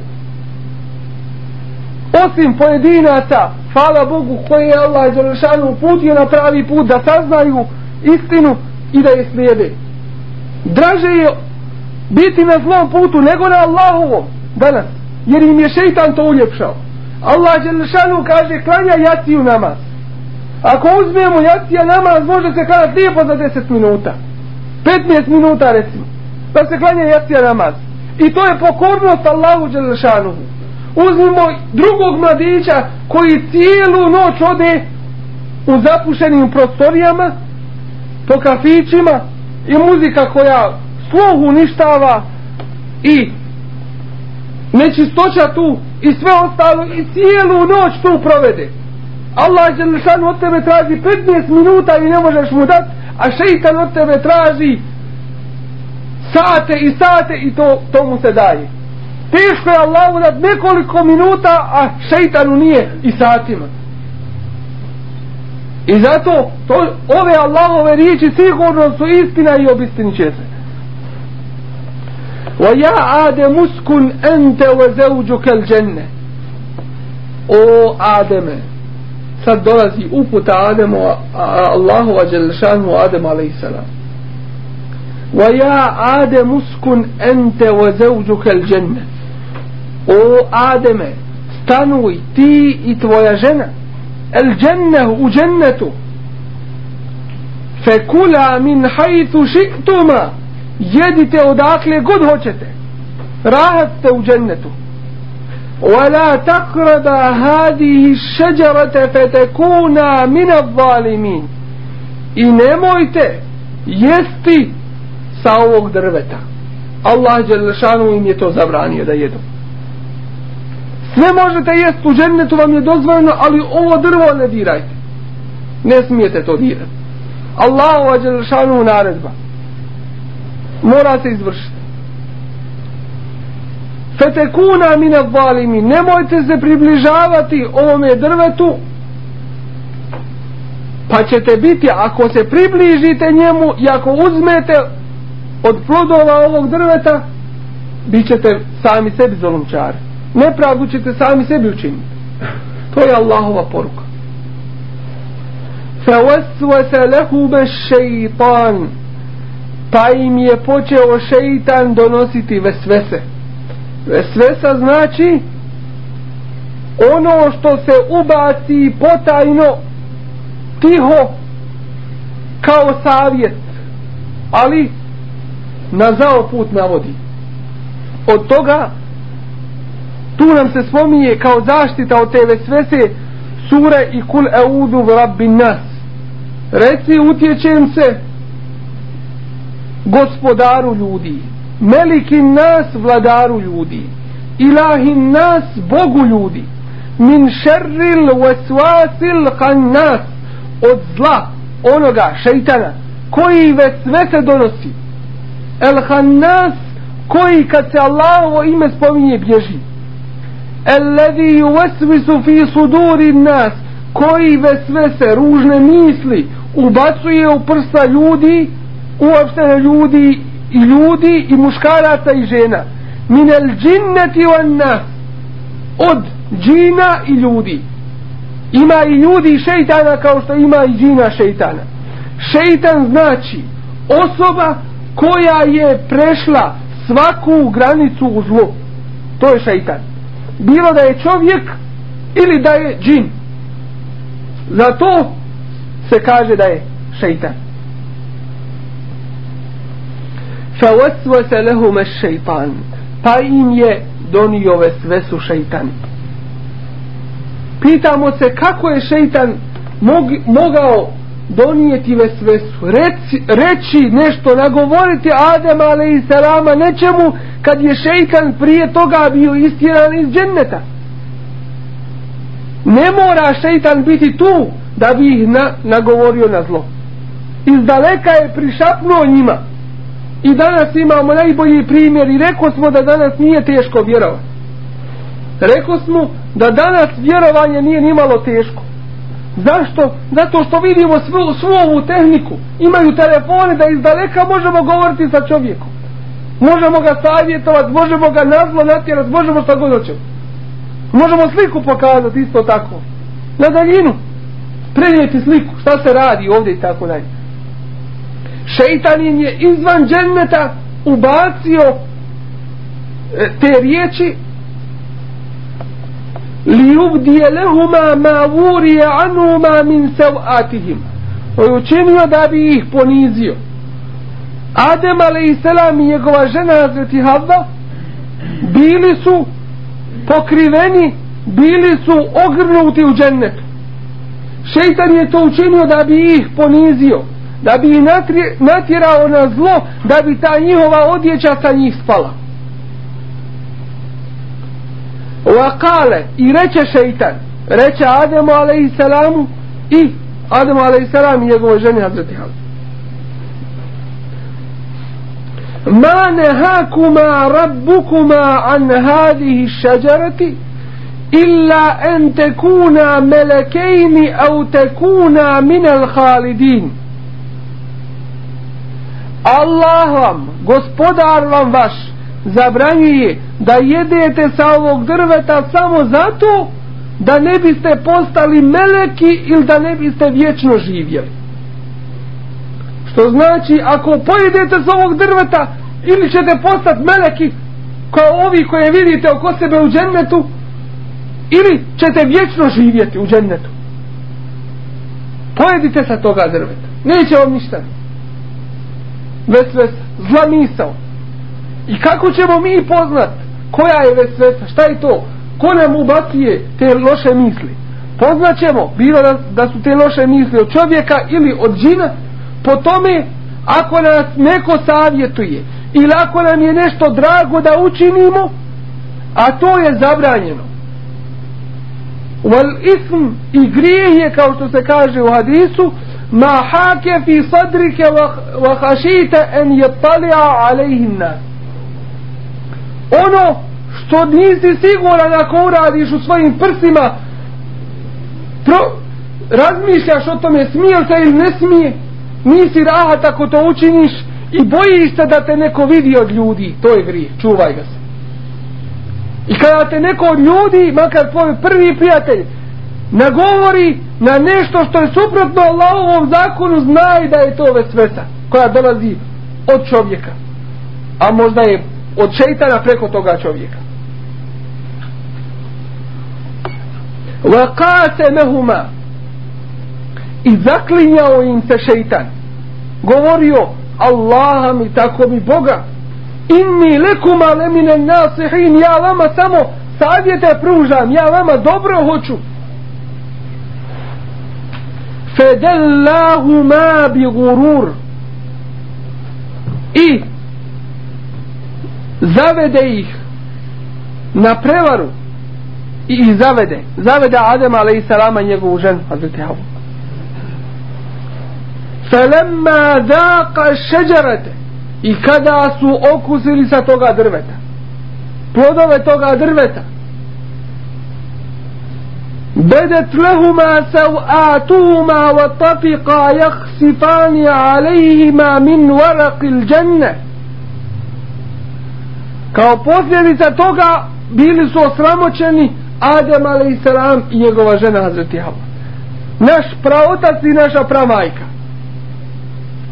Osim pojedinaca hvala Bogu koji je Allah Đelešanu uputio na pravi put da saznaju istinu i da je slijede. Draže je biti na zlom putu nego na Allahovom danas jer im je šeitan to uljepšao. Allah Đelešanu kaže klanja jaciju namaz ako uzmemo jacija namaz može se klanjati lijepo za 10 minuta. 15 minuta recimo pa se klanja jacija namaz. I to je pokornost Allahu Đelešanuhu. uzmimo drugog mladića koji cijelu noć ode u zapušenim prostorijama po kafićima i muzika koja sluh uništava i nečistoća tu i sve ostalo i cijelu noć tu provede. Allah je lišan od tebe traži 15 minuta i ne možeš mu dati a šeitan od tebe traži sate i sate i to, to mu se daje teško je Allahu dati nekoliko minuta a šeitanu nije i satima i zato to, ove Allahove riječi sigurno su istina i obistini će se وَيَا آدَمُ اسْكُنْ أَنْتَ وَزَوْجُكَ الْجَنَّةِ O Ademe sad dolazi uputa Ademu Allahu wa Đelešanu Ademu a.s. وَيَا آدَمُ اسْكُنْ أَنْتَ وَزَوْجُكَ الْجَنَّةِ O Ademe stanuj ti i tvoja žena الجنة u džennetu فَكُلَا مِنْ حَيْثُ شِئْتُمَا jedite odakle god hoćete rahat ste u džennetu ولا تقرب هذه الشجرة فتكونا من الظالمين i nemojte jesti sa ovog drveta Allah Đelešanu im je to zabranio da jedu sve možete jesti u džennetu vam je dozvoljeno ali ovo drvo ne dirajte ne smijete to dirati Allahu ađelšanu naredba mora se izvršiti fetekuna mine valimi nemojte se približavati ovome drvetu pa ćete biti ako se približite njemu i ako uzmete od plodova ovog drveta bit ćete sami sebi zolomčari nepravdu ćete sami sebi učiniti to je Allahova poruka فوسوس لهما الشيطان pa im je počeo šeitan donositi vesvese Svesa znači ono što se ubaci potajno tiho kao savjet ali na zao put navodi. Od toga tu nam se spominje kao zaštita od te vesvese sure i kul eudu v rabbi nas. Reci utječem se gospodaru ljudi meliki nas vladaru ljudi ilahi nas bogu ljudi min šerril vesvasil nas od zla onoga šeitana koji ve sve se donosi el hannas koji kad se Allahovo ime spominje bježi الذي يوسوس في صدور الناس koji ve sve se ružne misli ubacuje u prsa ljudi uopšte ljudi i ljudi i muškaraca i žena. Minel džinneti van nas. Od džina i ljudi. Ima i ljudi i šeitana kao što ima i džina šeitana. Šeitan znači osoba koja je prešla svaku granicu u zlu. To je šeitan. Bilo da je čovjek ili da je džin. Zato se kaže da je šeitan. فوسوس لهما الشيطان pa im je donio ve sve su šeitan pitamo se kako je šeitan mog, mogao donijeti ve sve su reći, reći nešto nagovoriti Adem ale i salama nečemu kad je šeitan prije toga bio istjeran iz dženneta ne mora šeitan biti tu da bi ih na, nagovorio na zlo iz daleka je prišapnuo njima i danas imamo najbolji primjer i rekao smo da danas nije teško vjerovati. Rekao smo da danas vjerovanje nije nimalo teško. Zašto? zato što vidimo svu, svu ovu tehniku. Imaju telefone da iz daleka možemo govoriti sa čovjekom. Možemo ga savjetovati možemo ga nazlo natjerati možemo šta god hoćemo. Možemo sliku pokazati isto tako. Na daljinu. Prenijeti sliku šta se radi ovdje i tako dalje šeitan je izvan dženneta ubacio e, te riječi li ubdije lehuma ma vurije anuma min sev'atihim on je učinio da bi ih ponizio. Adem a.s. i njegova žena Hazreti Havva bili su pokriveni bili su ogrnuti u džennetu. Šeitan je to učinio da bi ih ponizio da bi ih natjerao na zlo da bi ta njihova odjeća sa njih spala Vakale i reče šeitan reče Ademu a.s. i Ademu a.s. i njegove žene Hazreti Havva ما نهاكما ربكما عن هذه الشجرة إلا أن تكونا ملكين أو تكونا من الخالدين Allah vam, gospodar vam vaš, zabranjuje da jedete sa ovog drveta samo zato da ne biste postali meleki ili da ne biste vječno živjeli. Što znači, ako pojedete sa ovog drveta, ili ćete postati meleki kao ovi koje vidite oko sebe u džennetu, ili ćete vječno živjeti u džennetu. Pojedite sa toga drveta. Neće vam ništa. Vesvesa, zla misao. I kako ćemo mi poznat koja je vesvesa, šta je to? Ko nam ubacuje te loše misli? Poznaćemo, bilo da, da su te loše misli od čovjeka ili od džina, po tome ako nas neko savjetuje ili ako nam je nešto drago da učinimo a to je zabranjeno wal ism i grijeh je kao što se kaže u hadisu ma حاك في صدرك وخشيت أن يطلع عليه الناس ono što nisi siguran ako uradiš u svojim prsima pro, razmišljaš o tome smije se ili ne smije nisi rahat ako to učiniš i bojiš se da te neko vidi od ljudi. To je grije, čuvaj ga se. I kada te neko od ljudi makar tvoj prvi prijatelj nagovori na nešto što je suprotno Allahovom zakonu znaj da je to vesvesa koja dolazi od čovjeka. A možda je od šeitana preko toga čovjeka. Vakate mehuma i zaklinjao im se šeitan. Govorio Allaha mi tako mi Boga. Inni lekuma lemine nasihin ja vama samo savjete pružam ja vama dobro hoću fedellahuma bi gurur i zavede ih na prevaru i zavede. Zavede Adem a.s. njegovu ženu Hazreti Havu felemma daqa šeđarate i kada su okusili sa toga drveta. Plodove toga drveta. بدت لهما سوآتهما وطفقا يخسفان عليهما من min الجنة. kao posljedica toga bili su osramoćeni Adem a.s. i njegova žena Hazreti Hava naš praotac i naša pravajka.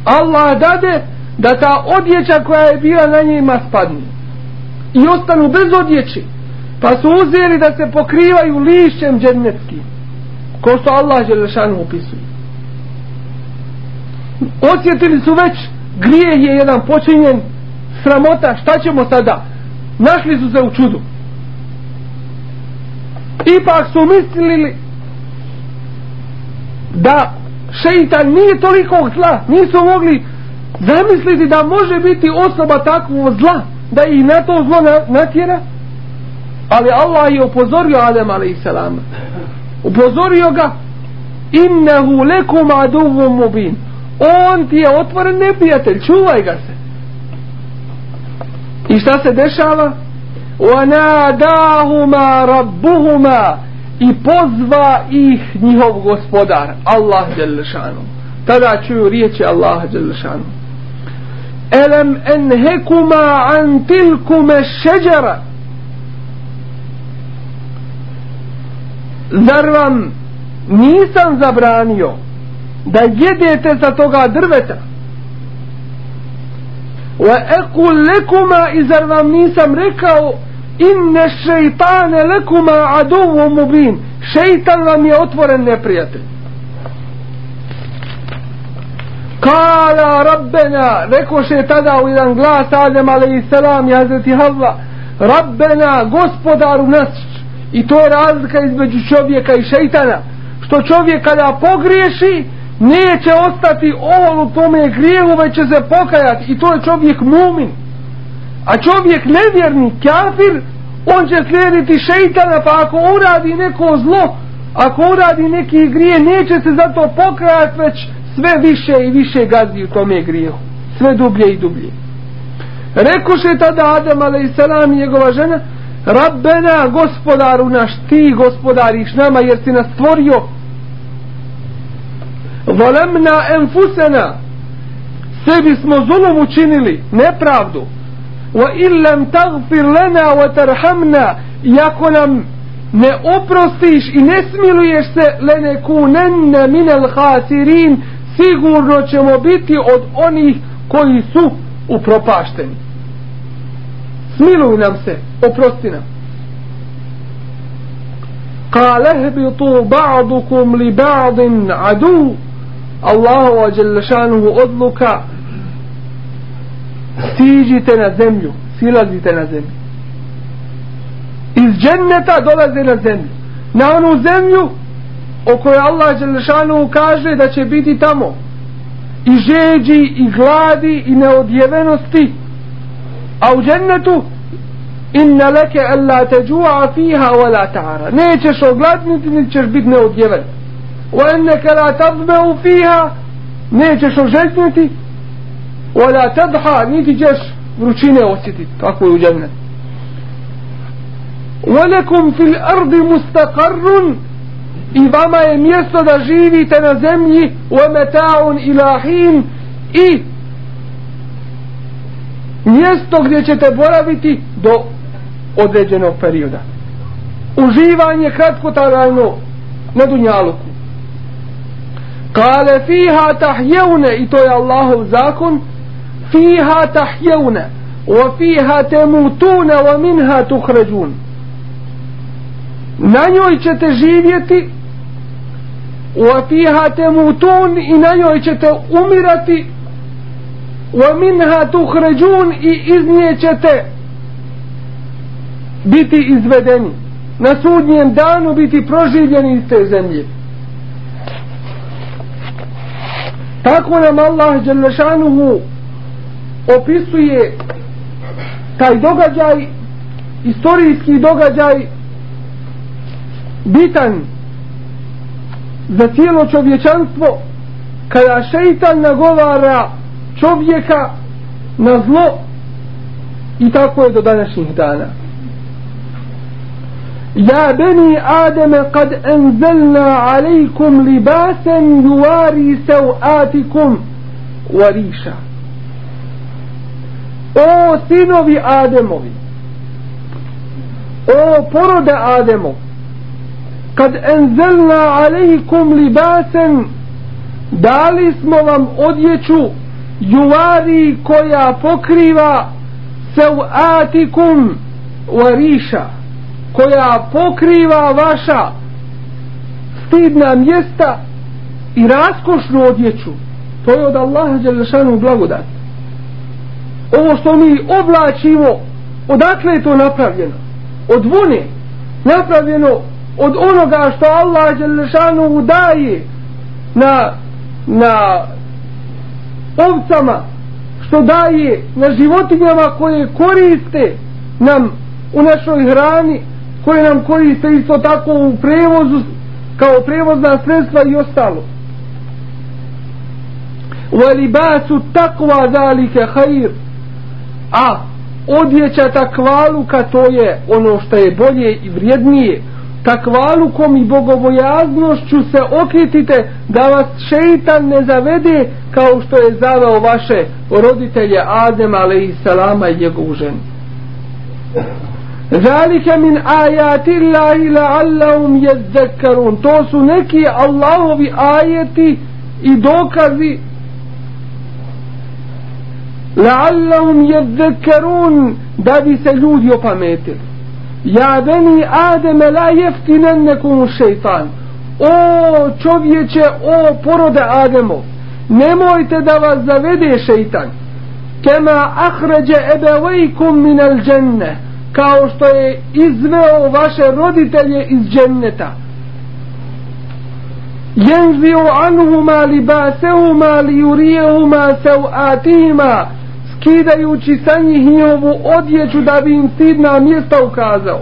Allah dade da ta odjeća koja je bila na njima spadne i ostanu bez odjeće pa su uzeli da se pokrivaju lišćem džennetskim ko što Allah Želešanu opisuje. osjetili su već grije je jedan počinjen sramota šta ćemo sada? Našli su se u čudu. Ipak su mislili da šeitan nije toliko zla. Nisu mogli zamisliti da može biti osoba takvog zla da i na to zlo natjera ali Allah je upozorio Adem a.s. upozorio ga innehu lekum aduvom mubin on ti je otvoren neprijatelj čuvaj ga se i šta se dešava وَنَادَاهُمَا رَبُّهُمَا i pozva ih njihov gospodar Allah Đelešanu tada čuju riječi Allah Đelešanu elem enhekuma an tilkume šeđara Zar vam nisam zabranio da jedete sa toga drveta? Wa ekul lekuma i zar vam nisam rekao inne šeitane lekuma aduvu mubin. Šeitan vam je otvoren neprijatelj. Kala rabbena rekoše tada u jedan glas Adem alaih salam i Hazreti Havva rabbena gospodaru nas i to je razlika između čovjeka i šeitana. Što čovjek kada pogriješi neće ostati ovol u tome grijehu već će se pokajati. I to je čovjek mumin. A čovjek nevjerni kafir on će slijediti šeitana pa ako uradi neko zlo ako uradi neki grije neće se zato pokajati već sve više i više gazi u tome grijehu. Sve dublje i dublje. Rekoše tada Adam a.s. i njegova žena Rabbena gospodaru naš ti gospodariš nama jer si nas stvorio. Volemna enfusena sebi smo zulum učinili nepravdu. Wa illam tagfir lana wa tarhamna iako nam ne oprostiš i ne smiluješ se lene kunenne minel hasirin sigurno ćemo biti od onih koji su upropašteni smiluj nam se, oprosti nam. Kale hbitu ba'dukum li ba'din adu Allahu wa odluka siđite na zemlju, silazite na zemlju. Iz dženneta dolaze na zemlju. Na onu zemlju o kojoj Allah Đelešanu kaže da će biti tamo i žeđi i gladi i neodjevenosti a u džennetu إن لك ألا تجوع فيها ولا تعرى. نيتش أغلطنت نيتش بيت نوت يمن وأنك لا تضبأ فيها. نيتش أغلطنت ولا تضحى. نيتش بروتشينة وستي تقوي جنة. ولكم في الأرض مستقر. إذا ما يميست دجيني تنزمي ومتاع إلى حين. إيه Mjesto gdje ćete boraviti do određenog perioda. Uživanje kratkotarajno na dunjaluku. Kale fiha tahjevne i to je Allahov zakon fiha tahjevne wa fiha temutune wa minha tuhređun na njoj ćete živjeti wa fiha temutun i na njoj ćete umirati wa minha tuhređun i iz nje ćete biti izvedeni. Na sudnjem danu biti proživljeni iz te zemlje. Tako nam Allah Đelešanuhu opisuje taj događaj istorijski događaj bitan za cijelo čovječanstvo kada šeitan nagovara čovjeka na zlo i tako je do današnjih dana. يا بني آدم kad أنزلنا عليكم لباسا يواري سوآتكم وريشا O sinovi Ademovi O porode Ademov kad enzelna alejkum libasen dali smo vam odjeću juvari koja pokriva sevatikum variša koja pokriva vaša stidna mjesta i raskošnu odjeću. To je od Allaha Đelešanu blagodat. Ovo što mi oblačimo odakle je to napravljeno? Od vune. Napravljeno od onoga što Allah Đelešanu daje na na ovcama što daje na životinjama koje koriste nam u našoj hrani koje nam koriste isto tako u prevozu kao prevozna sredstva i ostalo. وَلِبَاسُ takva zalike hajir a odjeća takvaluka to je ono što je bolje i vrijednije. Takvalukom i bogobojaznošću se okritite da vas šeitan ne zavede kao što je zaveo vaše roditelje Adem a.s. i njegovu ženu. Zalike min ajati Allahi la'allahum jezzekarun. To su neki Allahovi ajeti i dokazi la'allahum jezzekarun da bi se ljudi opametili. Ja beni Ademe la jeftinen jeftinennekum šeitan. O čovječe, o porode Ademo, nemojte da vas zavede šeitan. Kema ahređe ebevejkum minel dženne kao što je izveo vaše roditelje iz dženneta. Jenzio anuhuma libasehuma li jurijehuma sev'atihima skidajući sa njih njihovu odjeću da bi im stidna mjesta ukazao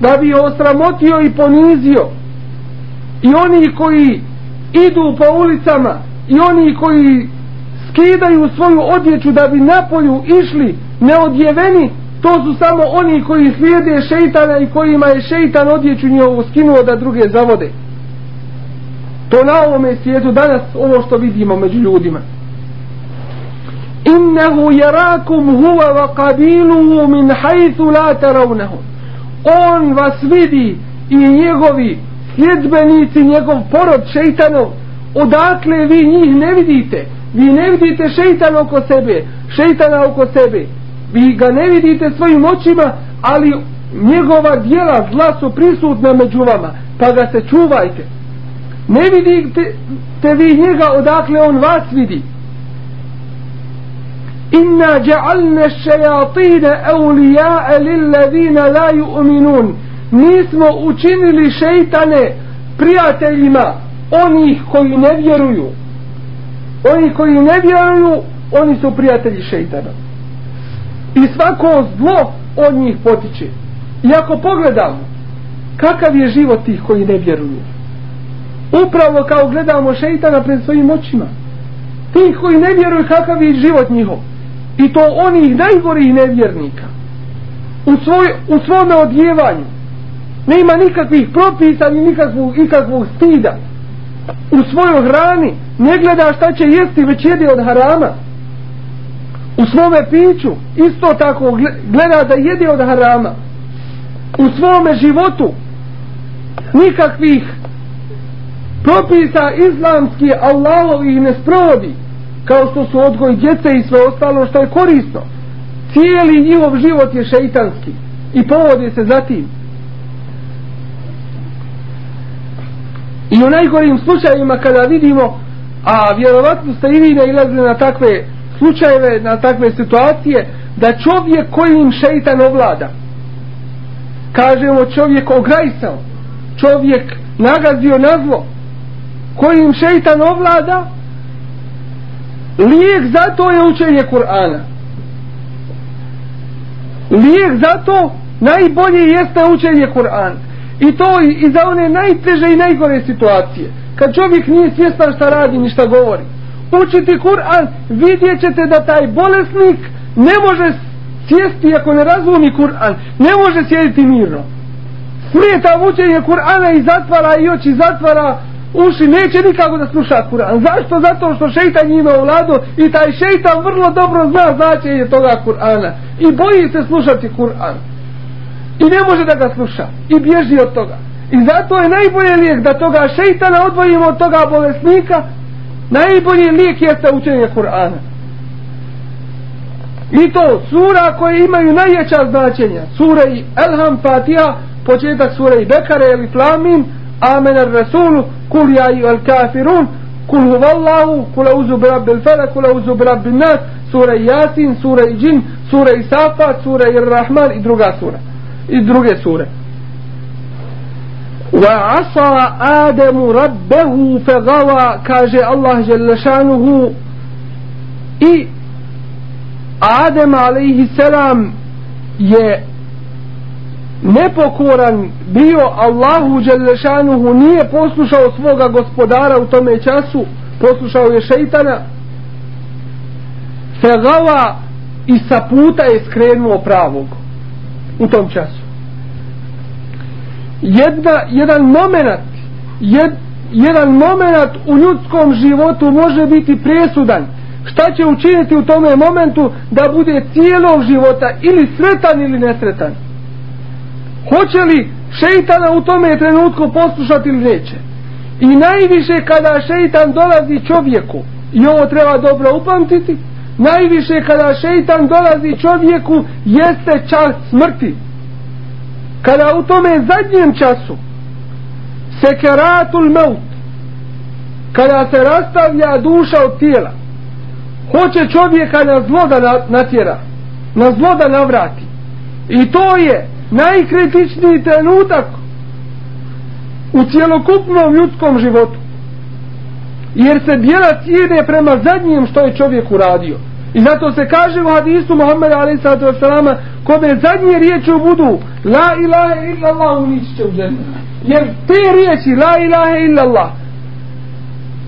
da bi osramotio i ponizio. I oni koji idu po ulicama i oni koji skidaju svoju odjeću da bi napolju išli neodjeveni to su samo oni koji slijede šeitana i kojima je šeitan odjeću njihovu skinuo da druge zavode. To na ovome svijetu danas ovo što vidimo među ljudima. Innehu jerakum huva wa kabiluhu min hajthu la taravnehu on vas vidi i njegovi sljedbenici njegov porod šeitanov odakle vi njih ne vidite? Vi ne vidite šeitan oko sebe šeitana oko sebe vi ga ne vidite svojim očima ali njegova dijela zla su prisutna među vama pa ga se čuvajte. Ne vidite te vi njega odakle on vas vidi. Inna ja'alna šajatine eulijae lillazina la yu'minun. Mi smo učinili šeitane prijateljima onih koji ne vjeruju. Oni koji ne vjeruju oni su prijatelji šeitana i svako zlo od njih potiče. I ako pogledamo kakav je život tih koji ne vjeruju? Upravo kao gledamo šeitana pred svojim očima. Tih koji ne vjeruju kakav je život njihov. I to onih najgorih nevjernika. U, svoj, u svome odjevanju. Nema nikakvih propisa ni nikakvog, nikakvog stida. U svojoj hrani ne gleda šta će jesti već jede od harama u svome piću isto tako gleda da jede od harama. U svome životu nikakvih propisa islamski Allahovih ne sprovodi kao što su odgoj djece i sve ostalo što je korisno. Cijeli njihov život je šeitanski i povodi se za tim. I u najgorim slučajima kada vidimo a vjerovatno ste i vi ne ilazili na takve slučajeve, na takve situacije da čovjek kojim šeitan ovlada kažemo čovjek ograjsao čovjek nagazio na zlo kojim šeitan ovlada lijek za to je učenje Kur'ana. Lijek za to najbolje jeste učenje Kur'ana. I to i, i za one najteže i najgore situacije. Kad čovjek nije svjestan šta radi ni šta govori učiti Kur'an vidjet ćete da taj bolesnik ne može sjesti ako ne razumi Kur'an ne može sjediti mirno. Smeta učenje Kur'ana i zatvara i oči zatvara uši neće nikako da sluša Kur'an. Zašto? zato što šeitan njima u vladu i taj šeitan vrlo dobro zna značenje toga Kur'ana. I boji se slušati Kur'an. I ne može da ga sluša. I bježi od toga. I zato je najbolje lijek da toga šeitana odvojimo od toga bolesnika najbolji lijek jeste učenje Kur'ana. I to sura koje imaju najveća značenja. Sura i Elham Fatiha početak sura i Bekare ili Flamin Amen ar Rasulu kul ja i al kafirun kul huvallahu kul auzu bi rabbil falak kul auzu bi rabbin nas sura i Yasin sura i Džin sura i Safat sura i Rahman i druga sura. I druge sure وعصى آدم ربه فغوى كاجي الله جل شانه i Adem alaihi selam je nepokoran bio Allahu Đelešanuhu nije poslušao svoga gospodara u tome času poslušao je šeitana fegava i sa puta je skrenuo pravog u tom času jedna, jedan moment jed, jedan moment u ljudskom životu može biti presudan. Šta će učiniti u tome momentu da bude cijelog života ili sretan ili nesretan? Hoće li šeitana u tome trenutku poslušati ili neće? I najviše kada šeitan dolazi čovjeku i ovo treba dobro upamtiti najviše kada šeitan dolazi čovjeku jeste čas smrti kada u tome zadnjem času sekeratul maut kada se rastavlja duša od tijela hoće čovjeka na zlo da natjera na zlo da navrati. I to je najkritičniji trenutak u cijelokupnom ljudskom životu. Jer se bijela jede prema zadnjem što je čovjek uradio. I zato se kaže u hadisu Muhammeda alaih sallatu kome zadnje riječi budu La ilaha illallah unići će u džennu. Jer te riječi La ilaha illallah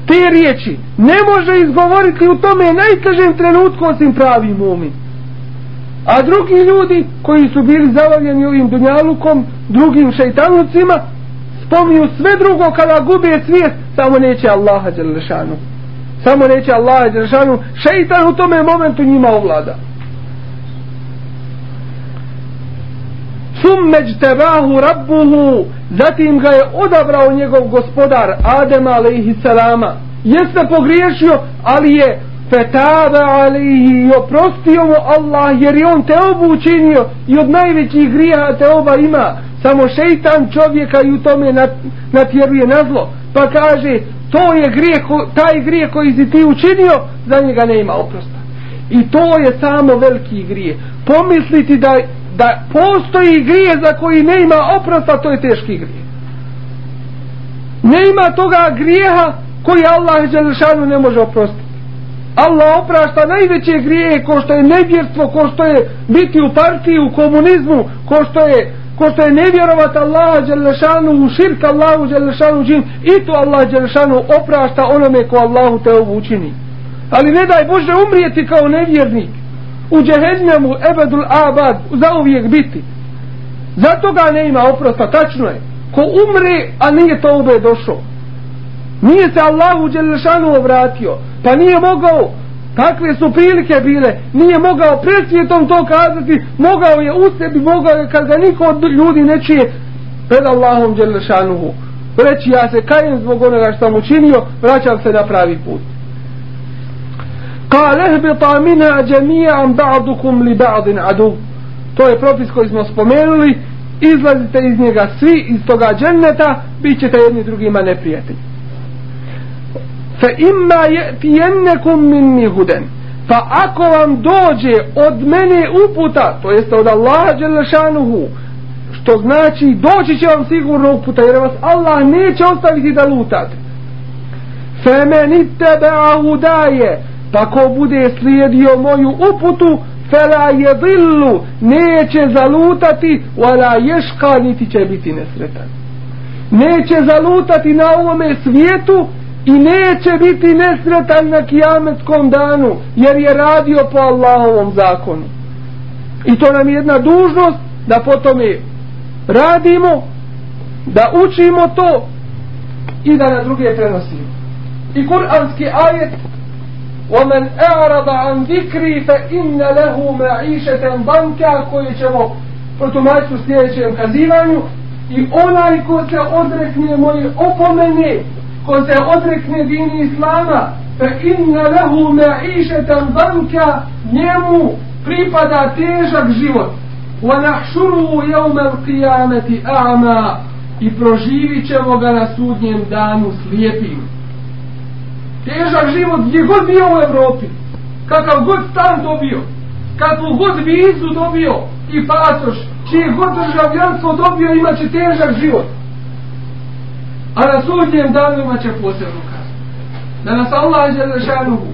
te riječi ne može izgovoriti u tome najtežem trenutku osim pravi mumin. A drugi ljudi koji su bili zavavljeni ovim dunjalukom, drugim šeitanucima, spominju sve drugo kada gube svijest, samo neće Allaha Đelešanu samo neće Allah Đeršanu šeitan u tome momentu njima ovlada. Summeđ tebahu rabbuhu zatim ga je odabrao njegov gospodar Adem alaihi salama. Jeste pogriješio ali je fetaba alaihi i oprostio mu Allah jer je on te učinio i od najvećih grija te oba ima. Samo šeitan čovjeka i u tome natjeruje na zlo. Pa kaže to je grije, taj grije koji si ti učinio, za njega ne ima oprosta. I to je samo veliki grije. Pomisliti da, da postoji grije za koji ne ima oprosta, to je teški grije. Ne ima toga grijeha koji Allah Đelešanu ne može oprostiti. Allah oprašta najveće grije ko što je nevjerstvo, ko što je biti u partiji, u komunizmu, ko što je pošto je nevjerovat Allaha Đelešanu u širk Allahu Đelešanu džin i to Allah Đelešanu oprašta onome ko Allahu te učini. Ali ne daj Bože umrijeti kao nevjernik. U džehennemu ebedul abad za uvijek biti. Zato ga ne ima oprosta tačno je. Ko umre a nije to ube došao. Nije se Allahu Đelešanu obratio pa nije mogao Kakve su prilike bile, nije mogao presvjetom to kazati, mogao je u sebi, mogao je kad ga niko od ljudi ne čije, pred Allahom Đelešanuhu, reći ja se kajem zbog onoga što mu činio, vraćam se na pravi put. Kale bi ta mina džemijan ba'dukum li ba'din adu. To je propis koji smo spomenuli, izlazite iz njega svi iz toga dženneta, bit ćete jedni drugima neprijatelji fa imma yatiyannakum minni hudan. Pa ako vam dođe od mene uputa to jest od Allaha dželle šanuhu što znači doći će vam sigurno uputa jer vas Allah neće ostaviti da lutate. Fa men ittaba'a hudaye pa ko bude slijedio moju uputu fela je neće zalutati wala ješka niti će biti nesretan. Neće zalutati na ovome svijetu i neće biti nesretan na kijametskom danu jer je radio po Allahovom zakonu i to nam je jedna dužnost da po tome radimo da učimo to i da na druge prenosimo i kuranski ajet ومن أعرض عن ذكري فإن له معيشة ضنكا koji ćemo protumačiti u sljedećem kazivanju i onaj ko se odrekne moje opomene ko se odrekne dini islama fe inna lahu ma'išetan banka njemu pripada težak život. Wa nahšuruhu jevme qiyameti a'ma i proživit ćemo ga na sudnjem danu slijepim. Težak život gdje god bio u Evropi kakav god stan dobio kakvu god vizu dobio i pasoš čije god državljanstvo dobio imaće težak život a na sudnjem danu imaće posebnu kaznu da nas Allah je lešanuhu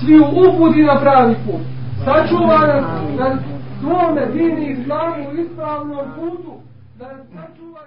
svi uputi na pravi put. Sačuva nas na tvome dini islamu ispravnom putu da nas sačuva